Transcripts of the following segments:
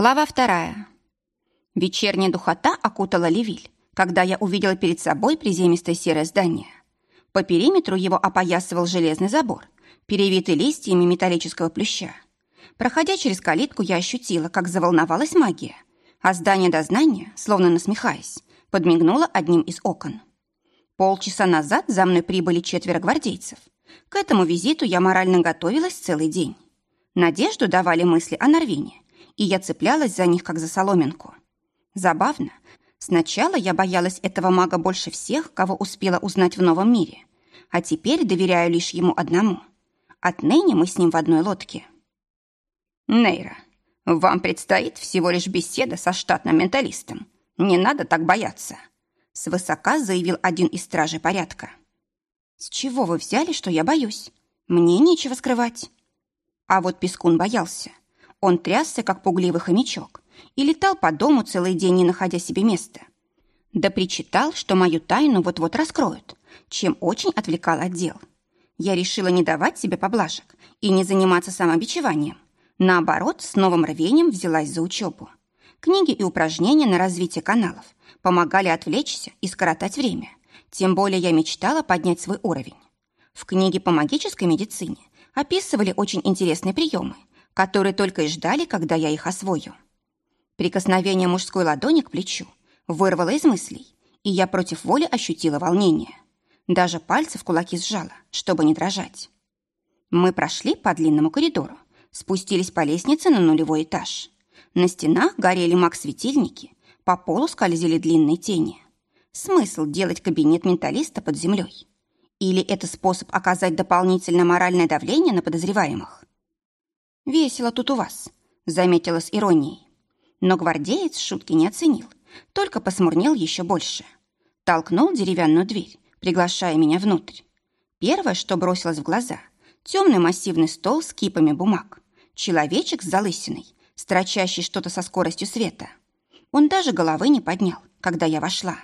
Глава вторая. Вечерняя духота окутала Левиль, когда я увидела перед собой приземистое серое здание. По периметру его опоясывал железный забор, перевитый листьями металлического плюща. Проходя через калитку, я ощутила, как заволновалась магия, а здание дознания, словно насмехаясь, подмигнуло одним из окон. Полчаса назад за мной прибыли четверо гвардейцев. К этому визиту я морально готовилась целый день. Надежду давали мысли о Норвине, и я цеплялась за них, как за соломинку. Забавно. Сначала я боялась этого мага больше всех, кого успела узнать в новом мире, а теперь доверяю лишь ему одному. Отныне мы с ним в одной лодке. Нейра, вам предстоит всего лишь беседа со штатным менталистом. Не надо так бояться. Свысока заявил один из стражей порядка. С чего вы взяли, что я боюсь? Мне нечего скрывать. А вот Пескун боялся. Он трясся, как пугливый хомячок, и летал по дому целый день, не находя себе места. Да причитал, что мою тайну вот-вот раскроют, чем очень отвлекал отдел. Я решила не давать себе поблажек и не заниматься самобичеванием. Наоборот, с новым рвением взялась за учебу. Книги и упражнения на развитие каналов помогали отвлечься и скоротать время. Тем более я мечтала поднять свой уровень. В книге по магической медицине описывали очень интересные приемы, которые только и ждали, когда я их освою. Прикосновение мужской ладони к плечу вырвало из мыслей, и я против воли ощутила волнение. Даже пальцы в кулаки сжала, чтобы не дрожать. Мы прошли по длинному коридору, спустились по лестнице на нулевой этаж. На стенах горели маг-светильники, по полу скользили длинные тени. Смысл делать кабинет менталиста под землей? Или это способ оказать дополнительное моральное давление на подозреваемых? «Весело тут у вас», — заметила с иронией. Но гвардеец шутки не оценил, только посмурнел еще больше. Толкнул деревянную дверь, приглашая меня внутрь. Первое, что бросилось в глаза — темный массивный стол с кипами бумаг. Человечек с залысиной, строчащий что-то со скоростью света. Он даже головы не поднял, когда я вошла.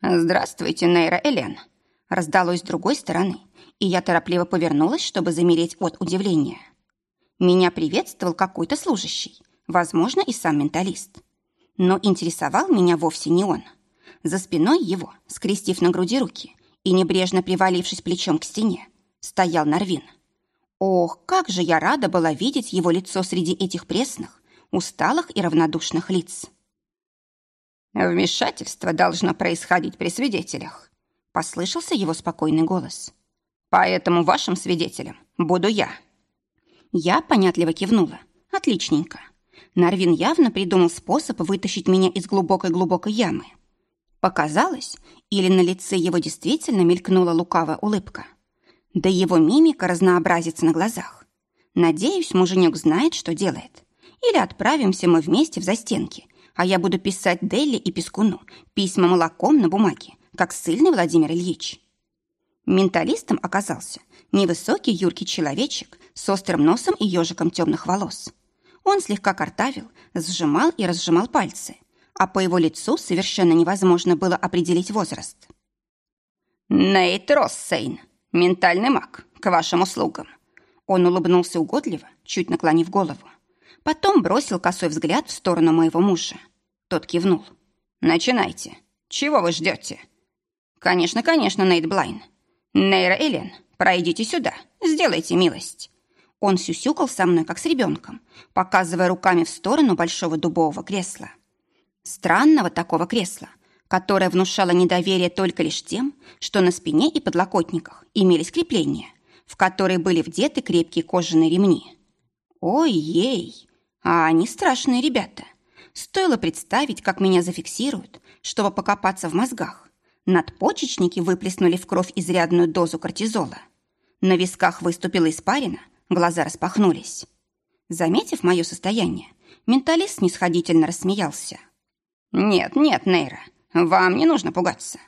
«Здравствуйте, Нейра Элен», раздалось с другой стороны, и я торопливо повернулась, чтобы замереть от удивления. Меня приветствовал какой-то служащий, возможно, и сам менталист. Но интересовал меня вовсе не он. За спиной его, скрестив на груди руки и небрежно привалившись плечом к стене, стоял Нарвин. Ох, как же я рада была видеть его лицо среди этих пресных, усталых и равнодушных лиц. «Вмешательство должно происходить при свидетелях», — послышался его спокойный голос. «Поэтому вашим свидетелем буду я». Я понятливо кивнула. «Отличненько». Нарвин явно придумал способ вытащить меня из глубокой-глубокой ямы. Показалось, или на лице его действительно мелькнула лукавая улыбка. Да его мимика разнообразится на глазах. Надеюсь, муженек знает, что делает. Или отправимся мы вместе в застенки, а я буду писать Делли и Пескуну письма молоком на бумаге, как сильный Владимир Ильич. Менталистом оказался невысокий юркий человечек с острым носом и ежиком темных волос. Он слегка картавил, сжимал и разжимал пальцы, а по его лицу совершенно невозможно было определить возраст. «Нейт Россейн, ментальный маг, к вашим услугам». Он улыбнулся угодливо, чуть наклонив голову. Потом бросил косой взгляд в сторону моего мужа. Тот кивнул. «Начинайте. Чего вы ждете?» «Конечно, конечно, Нейт Блайн. Нейра Элен, пройдите сюда, сделайте милость». Он сюсюкал со мной, как с ребенком, показывая руками в сторону большого дубового кресла. Странного такого кресла, которое внушало недоверие только лишь тем, что на спине и подлокотниках имелись крепления, в которые были вдеты крепкие кожаные ремни. Ой-ей, а они страшные ребята. Стоило представить, как меня зафиксируют, чтобы покопаться в мозгах. Надпочечники выплеснули в кровь изрядную дозу кортизола. На висках выступила испарина, глаза распахнулись. Заметив мое состояние, менталист снисходительно рассмеялся. «Нет, нет, Нейра, вам не нужно пугаться.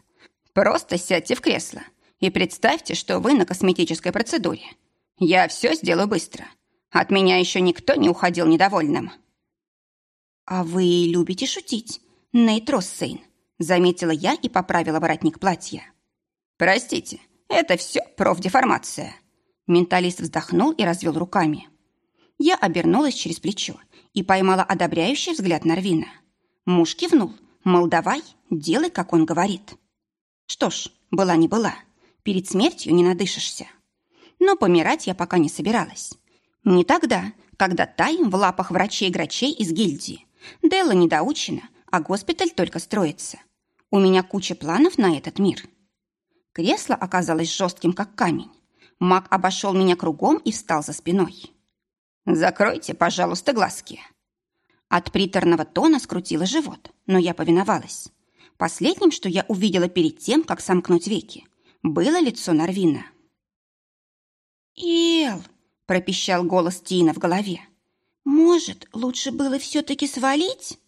Просто сядьте в кресло и представьте, что вы на косметической процедуре. Я все сделаю быстро. От меня еще никто не уходил недовольным». «А вы любите шутить, Нейт Россейн?» заметила я и поправила воротник платья. «Простите, это все профдеформация». Менталист вздохнул и развел руками. Я обернулась через плечо и поймала одобряющий взгляд Нарвина. Муж кивнул, мол, давай, делай, как он говорит. Что ж, была не была. Перед смертью не надышишься. Но помирать я пока не собиралась. Не тогда, когда таем в лапах врачей-грачей из гильдии. Делла недоучена, а госпиталь только строится. У меня куча планов на этот мир. Кресло оказалось жестким, как камень. Маг обошел меня кругом и встал за спиной. «Закройте, пожалуйста, глазки». От приторного тона скрутило живот, но я повиновалась. Последним, что я увидела перед тем, как сомкнуть веки, было лицо Нарвина. «Эл!» – пропищал голос Тина в голове. «Может, лучше было все-таки свалить?»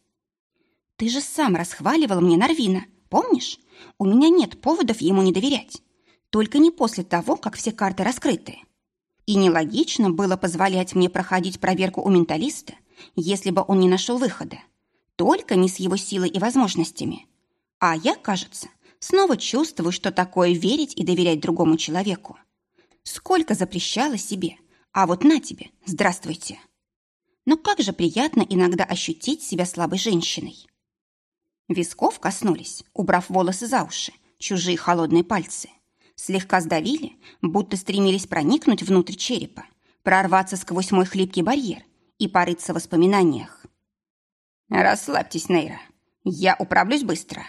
«Ты же сам расхваливал мне Нарвина, помнишь? У меня нет поводов ему не доверять. Только не после того, как все карты раскрыты. И нелогично было позволять мне проходить проверку у менталиста, если бы он не нашел выхода. Только не с его силой и возможностями. А я, кажется, снова чувствую, что такое верить и доверять другому человеку. Сколько запрещала себе, а вот на тебе, здравствуйте. Но как же приятно иногда ощутить себя слабой женщиной. Висков коснулись, убрав волосы за уши, чужие холодные пальцы. Слегка сдавили, будто стремились проникнуть внутрь черепа, прорваться сквозь мой хлипкий барьер и порыться в воспоминаниях. «Расслабьтесь, Нейра. Я управлюсь быстро».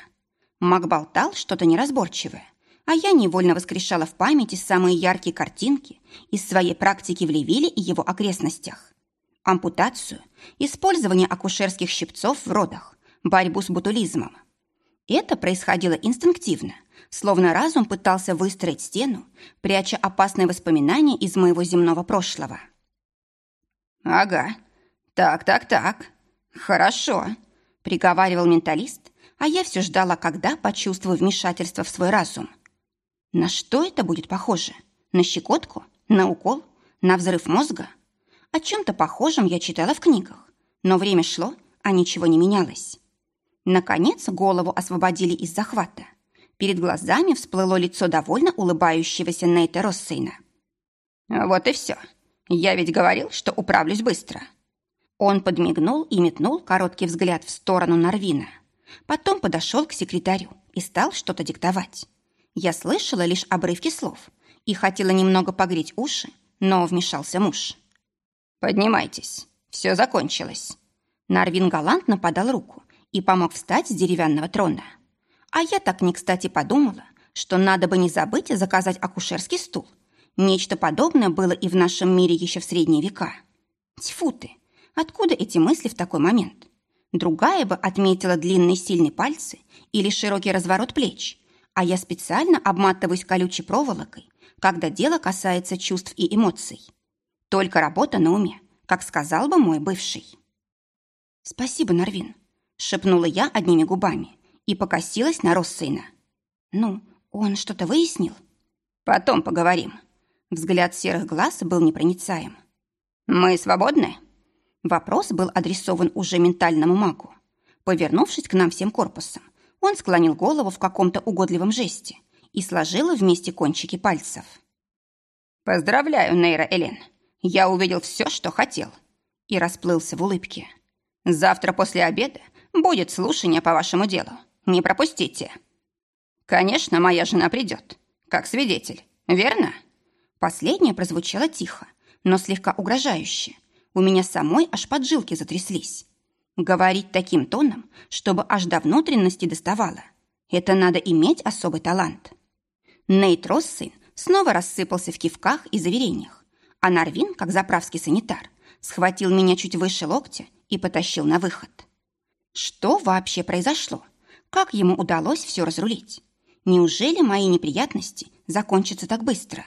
Мак болтал что-то неразборчивое, а я невольно воскрешала в памяти самые яркие картинки из своей практики в Левиле и его окрестностях. Ампутацию, использование акушерских щипцов в родах, борьбу с ботулизмом. Это происходило инстинктивно, словно разум пытался выстроить стену, пряча опасные воспоминания из моего земного прошлого. «Ага, так-так-так, хорошо», — приговаривал менталист, а я все ждала, когда почувствую вмешательство в свой разум — на что это будет похоже? На щекотку? На укол? На взрыв мозга? О чем-то похожем я читала в книгах, но время шло, а ничего не менялось. Наконец голову освободили из захвата. Перед глазами всплыло лицо довольно улыбающегося Нейта Россейна. «Вот и все. Я ведь говорил, что управлюсь быстро». Он подмигнул и метнул короткий взгляд в сторону Нарвина. Потом подошел к секретарю и стал что-то диктовать. Я слышала лишь обрывки слов и хотела немного погреть уши, но вмешался муж. «Поднимайтесь, все закончилось». Нарвин галантно подал руку и помог встать с деревянного трона. А я так не кстати подумала, что надо бы не забыть заказать акушерский стул. Нечто подобное было и в нашем мире еще в средние века. Тьфу ты, откуда эти мысли в такой момент? Другая бы отметила длинные сильные пальцы или широкий разворот плеч, а я специально обматываюсь колючей проволокой, когда дело касается чувств и эмоций. Только работа на уме, как сказал бы мой бывший. «Спасибо, Нарвин», — шепнула я одними губами и покосилась на Россейна. «Ну, он что-то выяснил?» «Потом поговорим». Взгляд серых глаз был непроницаем. «Мы свободны?» Вопрос был адресован уже ментальному магу. Повернувшись к нам всем корпусом, он склонил голову в каком-то угодливом жесте и сложил вместе кончики пальцев. «Поздравляю, Нейра Элен. Я увидел все, что хотел». И расплылся в улыбке. «Завтра после обеда будет слушание по вашему делу. Не пропустите». «Конечно, моя жена придет. Как свидетель, верно?» Последнее прозвучало тихо, но слегка угрожающе. У меня самой аж поджилки затряслись. Говорить таким тоном, чтобы аж до внутренности доставало, это надо иметь особый талант. Нейт Россин снова рассыпался в кивках и заверениях, а Нарвин, как заправский санитар, схватил меня чуть выше локтя и потащил на выход. Что вообще произошло? Как ему удалось все разрулить? Неужели мои неприятности закончатся так быстро?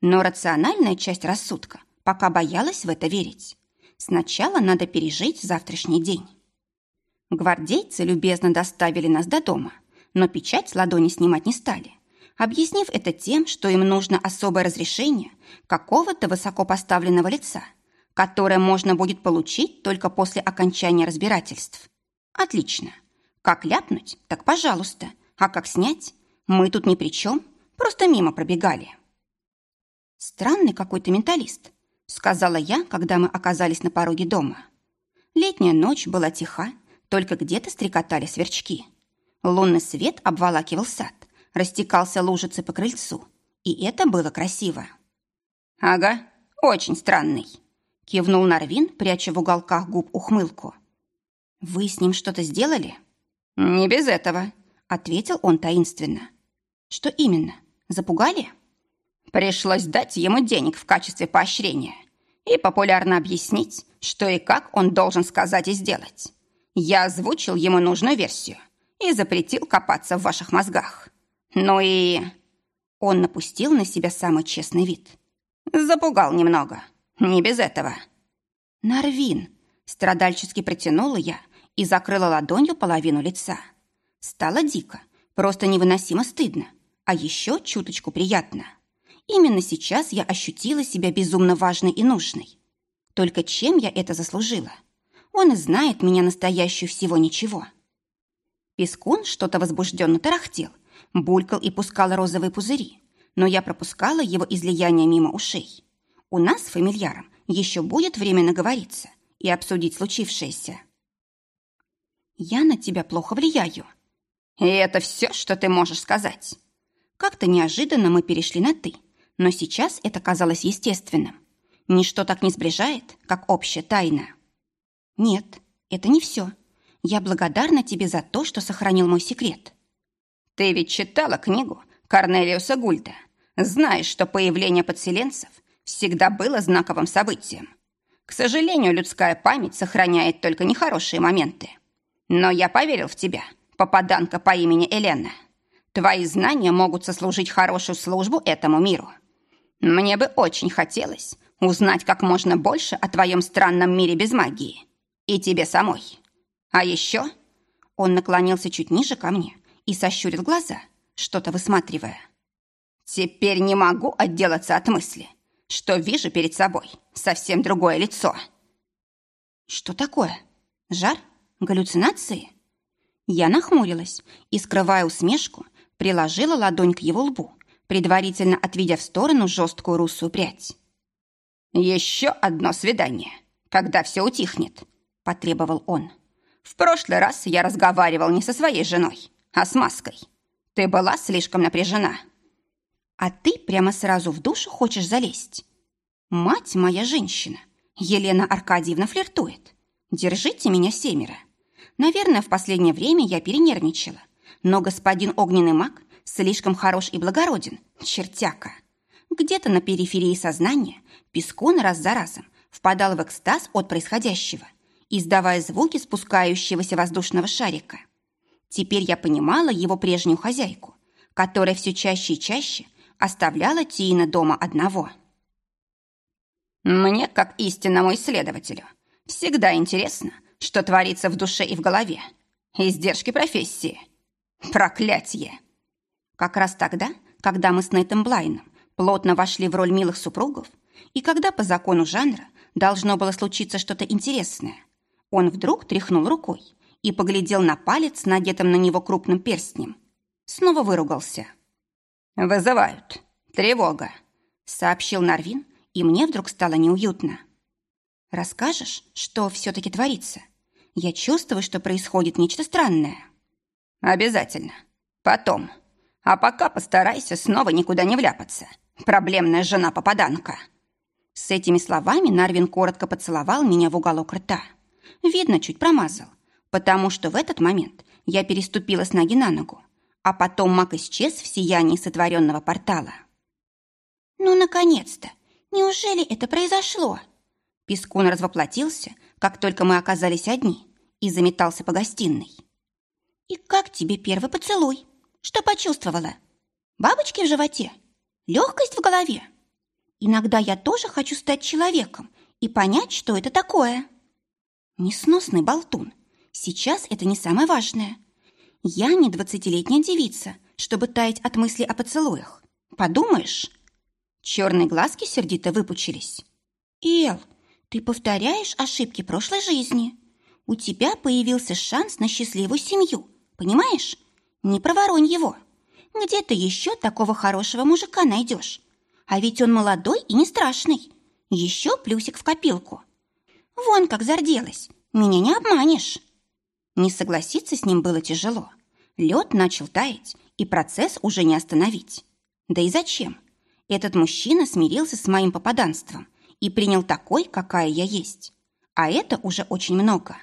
Но рациональная часть рассудка пока боялась в это верить. Сначала надо пережить завтрашний день. Гвардейцы любезно доставили нас до дома, но печать с ладони снимать не стали, объяснив это тем, что им нужно особое разрешение какого-то высокопоставленного лица, которое можно будет получить только после окончания разбирательств. Отлично. Как ляпнуть, так пожалуйста. А как снять? Мы тут ни при чем, просто мимо пробегали. Странный какой-то менталист. сказала я, когда мы оказались на пороге дома. Летняя ночь была тиха, только где-то стрекотали сверчки. Лунный свет обволакивал сад, растекался лужицы по крыльцу, и это было красиво. «Ага, очень странный», — кивнул Нарвин, пряча в уголках губ ухмылку. «Вы с ним что-то сделали?» «Не без этого», — ответил он таинственно. «Что именно? Запугали?» «Пришлось дать ему денег в качестве поощрения и популярно объяснить, что и как он должен сказать и сделать. Я озвучил ему нужную версию и запретил копаться в ваших мозгах. Ну и...» Он напустил на себя самый честный вид. «Запугал немного. Не без этого». «Нарвин!» — страдальчески протянула я и закрыла ладонью половину лица. Стало дико, просто невыносимо стыдно, а еще чуточку приятно. Именно сейчас я ощутила себя безумно важной и нужной. Только чем я это заслужила? Он знает меня настоящую всего ничего. Пескун что-то возбужденно тарахтел, булькал и пускал розовые пузыри, но я пропускала его излияние мимо ушей. У нас с фамильяром еще будет время наговориться и обсудить случившееся. «Я на тебя плохо влияю». «И это все, что ты можешь сказать?» Как-то неожиданно мы перешли на «ты», но сейчас это казалось естественным. Ничто так не сближает, как общая тайна. Нет, это не все. Я благодарна тебе за то, что сохранил мой секрет. Ты ведь читала книгу Корнелиуса Гульда. Знаешь, что появление подселенцев всегда было знаковым событием. К сожалению, людская память сохраняет только нехорошие моменты. Но я поверил в тебя, попаданка по имени Елена. Твои знания могут сослужить хорошую службу этому миру. Мне бы очень хотелось узнать как можно больше о твоем странном мире без магии. И тебе самой. А еще...» Он наклонился чуть ниже ко мне и сощурил глаза, что-то высматривая. «Теперь не могу отделаться от мысли, что вижу перед собой совсем другое лицо». «Что такое? Жар? Галлюцинации?» Я нахмурилась и, скрывая усмешку, приложила ладонь к его лбу, предварительно отведя в сторону жесткую русую прядь. «Еще одно свидание, когда все утихнет», — потребовал он. «В прошлый раз я разговаривал не со своей женой, а с маской. Ты была слишком напряжена». «А ты прямо сразу в душу хочешь залезть?» «Мать моя женщина, Елена Аркадьевна флиртует. Держите меня семеро. Наверное, в последнее время я перенервничала, но господин огненный маг слишком хорош и благороден, чертяка. Где-то на периферии сознания Пескун раз за разом впадал в экстаз от происходящего, издавая звуки спускающегося воздушного шарика. Теперь я понимала его прежнюю хозяйку, которая все чаще и чаще оставляла Тиина дома одного. «Мне, как истинному исследователю, всегда интересно, что творится в душе и в голове. Издержки профессии. Проклятие!» Как раз тогда, когда мы с Нейтом Блайном плотно вошли в роль милых супругов, и когда по закону жанра должно было случиться что-то интересное, он вдруг тряхнул рукой и поглядел на палец, надетым на него крупным перстнем. Снова выругался. «Вызывают. Тревога», — сообщил Нарвин, и мне вдруг стало неуютно. «Расскажешь, что все-таки творится? Я чувствую, что происходит нечто странное». «Обязательно. Потом». А пока постарайся снова никуда не вляпаться. Проблемная жена-попаданка». С этими словами Нарвин коротко поцеловал меня в уголок рта. Видно, чуть промазал, потому что в этот момент я переступила с ноги на ногу, а потом маг исчез в сиянии сотворенного портала. «Ну, наконец-то! Неужели это произошло?» Пескун развоплотился, как только мы оказались одни, и заметался по гостиной. «И как тебе первый поцелуй?» Что почувствовала? Бабочки в животе? Легкость в голове? Иногда я тоже хочу стать человеком и понять, что это такое. Несносный болтун. Сейчас это не самое важное. Я не двадцатилетняя девица, чтобы таять от мысли о поцелуях. Подумаешь? Черные глазки сердито выпучились. Эл, ты повторяешь ошибки прошлой жизни. У тебя появился шанс на счастливую семью, понимаешь? Не проворонь его. Где ты еще такого хорошего мужика найдешь? А ведь он молодой и не страшный. Еще плюсик в копилку. Вон как зарделась. Меня не обманешь. Не согласиться с ним было тяжело. Лед начал таять, и процесс уже не остановить. Да и зачем? Этот мужчина смирился с моим попаданством и принял такой, какая я есть. А это уже очень много.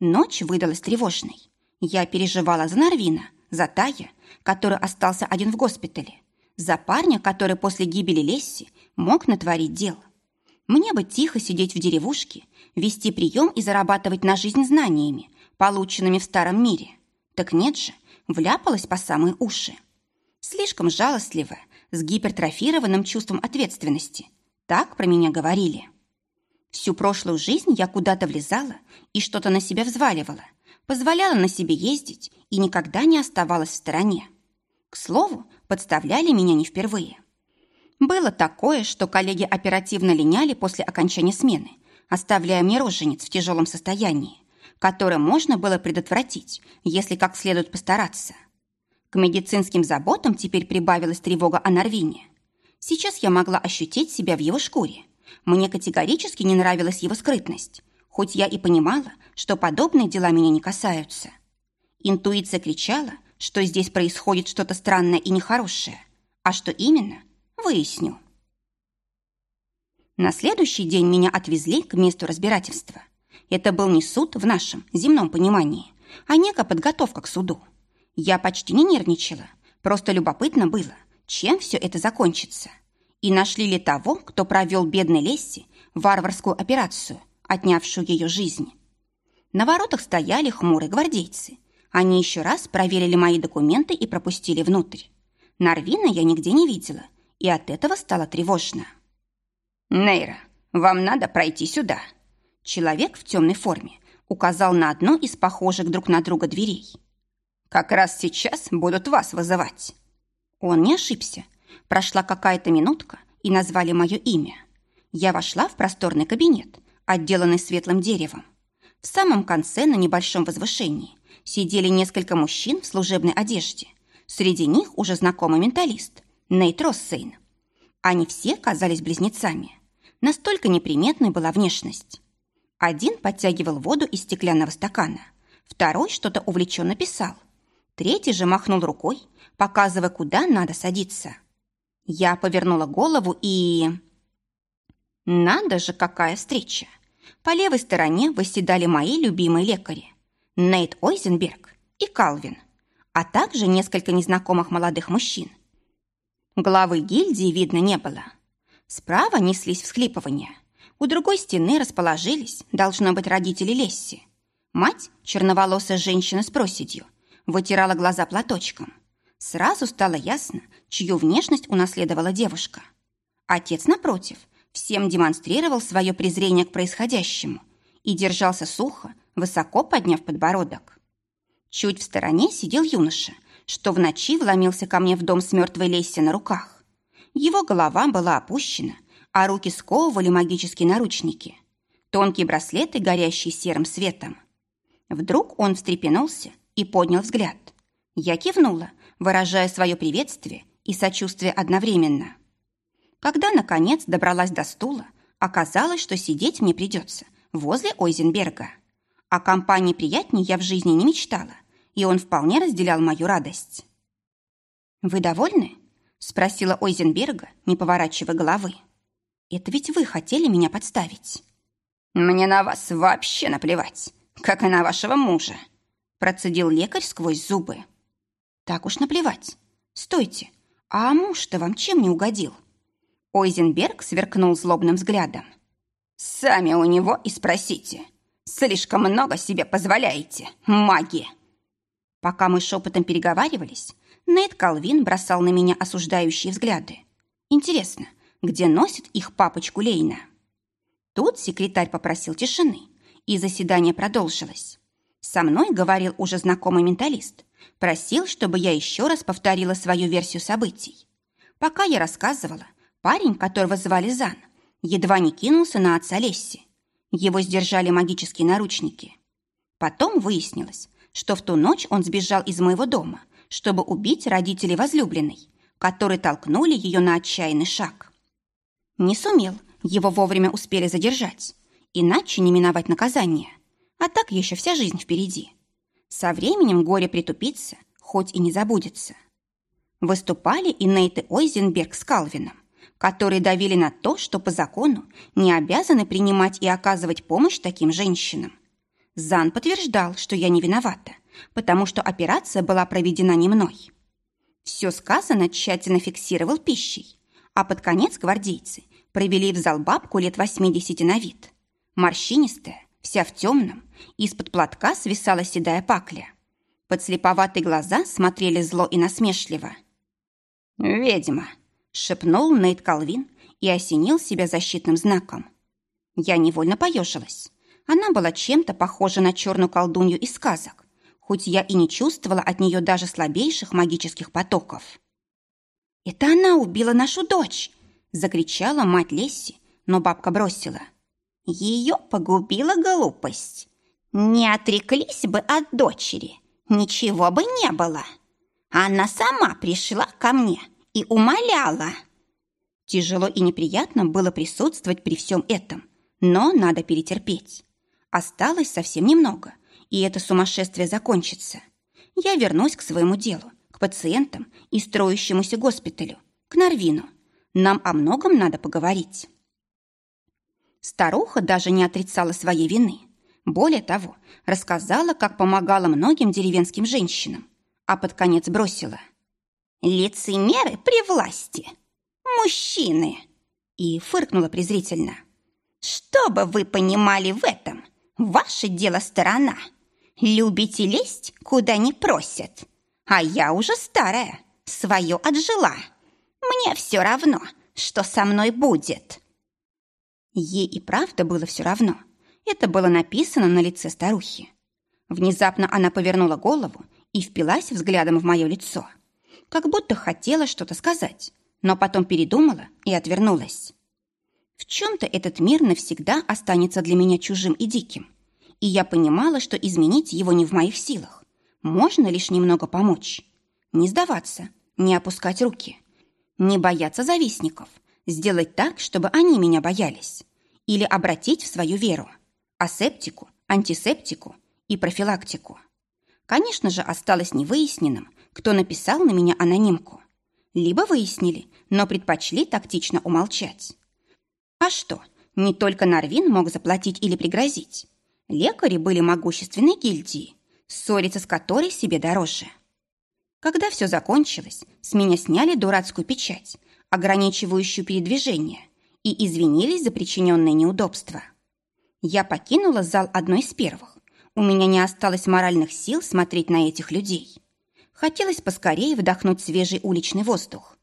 Ночь выдалась тревожной. Я переживала за Нарвина, за Тая, который остался один в госпитале, за парня, который после гибели Лесси мог натворить дел. Мне бы тихо сидеть в деревушке, вести прием и зарабатывать на жизнь знаниями, полученными в старом мире. Так нет же, вляпалась по самые уши. Слишком жалостливая, с гипертрофированным чувством ответственности. Так про меня говорили. Всю прошлую жизнь я куда-то влезала и что-то на себя взваливала, позволяла на себе ездить и никогда не оставалась в стороне. К слову, подставляли меня не впервые. Было такое, что коллеги оперативно линяли после окончания смены, оставляя мне роженец в тяжелом состоянии, которое можно было предотвратить, если как следует постараться. К медицинским заботам теперь прибавилась тревога о Норвине. Сейчас я могла ощутить себя в его шкуре, мне категорически не нравилась его скрытность, хоть я и понимала, что подобные дела меня не касаются. Интуиция кричала, что здесь происходит что-то странное и нехорошее. А что именно, выясню. На следующий день меня отвезли к месту разбирательства. Это был не суд в нашем земном понимании, а некая подготовка к суду. Я почти не нервничала, просто любопытно было, чем все это закончится. И нашли ли того, кто провел бедной Лесси варварскую операцию, отнявшую ее жизнь? На воротах стояли хмурые гвардейцы. Они еще раз проверили мои документы и пропустили внутрь. Нарвина я нигде не видела, и от этого стало тревожно. «Нейра, вам надо пройти сюда». Человек в темной форме указал на одну из похожих друг на друга дверей. «Как раз сейчас будут вас вызывать». Он не ошибся. Прошла какая-то минутка, и назвали мое имя. Я вошла в просторный кабинет, отделанный светлым деревом. В самом конце, на небольшом возвышении, сидели несколько мужчин в служебной одежде. Среди них уже знакомый менталист Нейт Россейн. Они все казались близнецами. Настолько неприметной была внешность. Один подтягивал воду из стеклянного стакана, второй что-то увлеченно писал. Третий же махнул рукой, показывая, куда надо садиться. Я повернула голову и... Надо же, какая встреча! По левой стороне восседали мои любимые лекари. Нейт Ойзенберг и Калвин, а также несколько незнакомых молодых мужчин. Главы гильдии видно не было. Справа неслись всхлипывания. У другой стены расположились, должно быть, родители Лесси. Мать, черноволосая женщина с проседью, вытирала глаза платочком. Сразу стало ясно, чью внешность унаследовала девушка. Отец, напротив, всем демонстрировал свое презрение к происходящему и держался сухо, высоко подняв подбородок. Чуть в стороне сидел юноша, что в ночи вломился ко мне в дом с мертвой Лесси на руках. Его голова была опущена, а руки сковывали магические наручники. Тонкие браслеты, горящие серым светом. Вдруг он встрепенулся и поднял взгляд. Я кивнула, выражая свое приветствие и сочувствие одновременно. Когда, наконец, добралась до стула, оказалось, что сидеть мне придется возле Ойзенберга. О компании приятней я в жизни не мечтала, и он вполне разделял мою радость. «Вы довольны?» – спросила Ойзенберга, не поворачивая головы. «Это ведь вы хотели меня подставить». «Мне на вас вообще наплевать, как и на вашего мужа», – процедил лекарь сквозь зубы. Так уж наплевать. Стойте, а муж-то вам чем не угодил? Ойзенберг сверкнул злобным взглядом. Сами у него и спросите. Слишком много себе позволяете, маги. Пока мы шепотом переговаривались, Нейт Калвин бросал на меня осуждающие взгляды. Интересно, где носит их папочку Лейна? Тут секретарь попросил тишины, и заседание продолжилось. Со мной говорил уже знакомый менталист, Просил, чтобы я еще раз повторила свою версию событий. Пока я рассказывала, парень, которого звали Зан, едва не кинулся на отца Лесси. Его сдержали магические наручники. Потом выяснилось, что в ту ночь он сбежал из моего дома, чтобы убить родителей возлюбленной, которые толкнули ее на отчаянный шаг. Не сумел его вовремя успели задержать, иначе не миновать наказание. А так еще вся жизнь впереди. Со временем горе притупится, хоть и не забудется. Выступали и Нейт Ойзенберг с Калвином, которые давили на то, что по закону не обязаны принимать и оказывать помощь таким женщинам. Зан подтверждал, что я не виновата, потому что операция была проведена не мной. Все сказано тщательно фиксировал пищей, а под конец гвардейцы провели в зал бабку лет 80 на вид. Морщинистая, вся в темном, из-под платка свисала седая пакля. Подслеповатые глаза смотрели зло и насмешливо. «Ведьма!» — шепнул Нейт Калвин и осенил себя защитным знаком. Я невольно поежилась. Она была чем-то похожа на черную колдунью из сказок, хоть я и не чувствовала от нее даже слабейших магических потоков. «Это она убила нашу дочь!» — закричала мать Лесси, но бабка бросила. «Ее погубила глупость. Не отреклись бы от дочери, ничего бы не было. Она сама пришла ко мне и умоляла». Тяжело и неприятно было присутствовать при всем этом, но надо перетерпеть. Осталось совсем немного, и это сумасшествие закончится. Я вернусь к своему делу, к пациентам и строящемуся госпиталю, к Нарвину. Нам о многом надо поговорить. Старуха даже не отрицала своей вины. Более того, рассказала, как помогала многим деревенским женщинам, а под конец бросила. «Лицемеры при власти! Мужчины!» И фыркнула презрительно. «Что бы вы понимали в этом? Ваше дело сторона. Любите лезть, куда не просят. А я уже старая, свое отжила. Мне все равно, что со мной будет». Ей и правда было все равно. Это было написано на лице старухи. Внезапно она повернула голову и впилась взглядом в мое лицо. Как будто хотела что-то сказать, но потом передумала и отвернулась. В чем-то этот мир навсегда останется для меня чужим и диким. И я понимала, что изменить его не в моих силах. Можно лишь немного помочь. Не сдаваться, не опускать руки. Не бояться завистников. Сделать так, чтобы они меня боялись. Или обратить в свою веру. Асептику, антисептику и профилактику. Конечно же, осталось невыясненным, кто написал на меня анонимку. Либо выяснили, но предпочли тактично умолчать. А что, не только Нарвин мог заплатить или пригрозить. Лекари были могущественной гильдии, ссориться с которой себе дороже. Когда все закончилось, с меня сняли дурацкую печать, ограничивающую передвижение, и извинились за причиненное неудобство. Я покинула зал одной из первых. У меня не осталось моральных сил смотреть на этих людей. Хотелось поскорее вдохнуть свежий уличный воздух.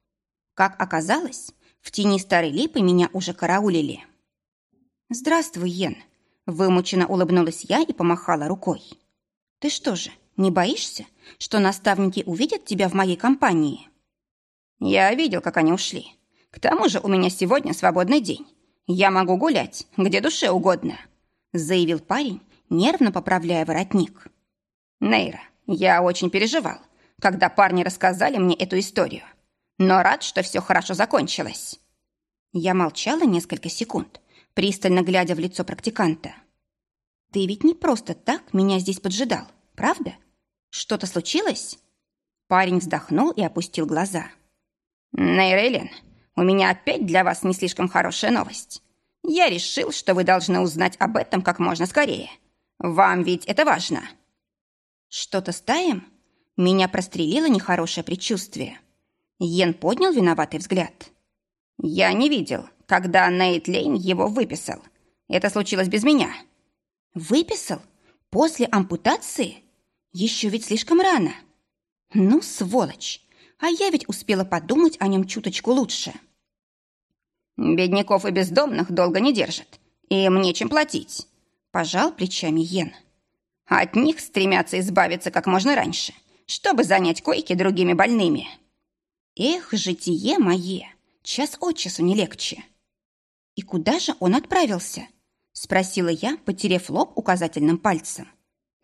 Как оказалось, в тени старой липы меня уже караулили. «Здравствуй, Йен!» Вымученно улыбнулась я и помахала рукой. «Ты что же, не боишься, что наставники увидят тебя в моей компании?» «Я видел, как они ушли. К тому же у меня сегодня свободный день. Я могу гулять, где душе угодно», заявил парень, нервно поправляя воротник. «Нейра, я очень переживал, когда парни рассказали мне эту историю но рад, что все хорошо закончилось». Я молчала несколько секунд, пристально глядя в лицо практиканта. «Ты ведь не просто так меня здесь поджидал, правда? Что-то случилось?» Парень вздохнул и опустил глаза. «Нейрейлен, у меня опять для вас не слишком хорошая новость. Я решил, что вы должны узнать об этом как можно скорее. Вам ведь это важно». «Что-то с Таем?» Меня прострелило нехорошее предчувствие. Йен поднял виноватый взгляд. «Я не видел, когда Нейт Лейн его выписал. Это случилось без меня». «Выписал? После ампутации? Еще ведь слишком рано». «Ну, сволочь! А я ведь успела подумать о нем чуточку лучше». «Бедняков и бездомных долго не держат. Им нечем платить», – пожал плечами Йен. «От них стремятся избавиться как можно раньше, чтобы занять койки другими больными». Эх, житие мое, час от часу не легче. И куда же он отправился? Спросила я, потерев лоб указательным пальцем.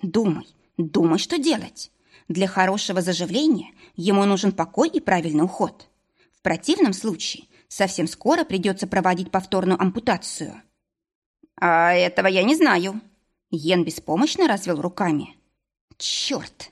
Думай, думай, что делать. Для хорошего заживления ему нужен покой и правильный уход. В противном случае Совсем скоро придется проводить повторную ампутацию. А этого я не знаю. Йен беспомощно развел руками. Черт!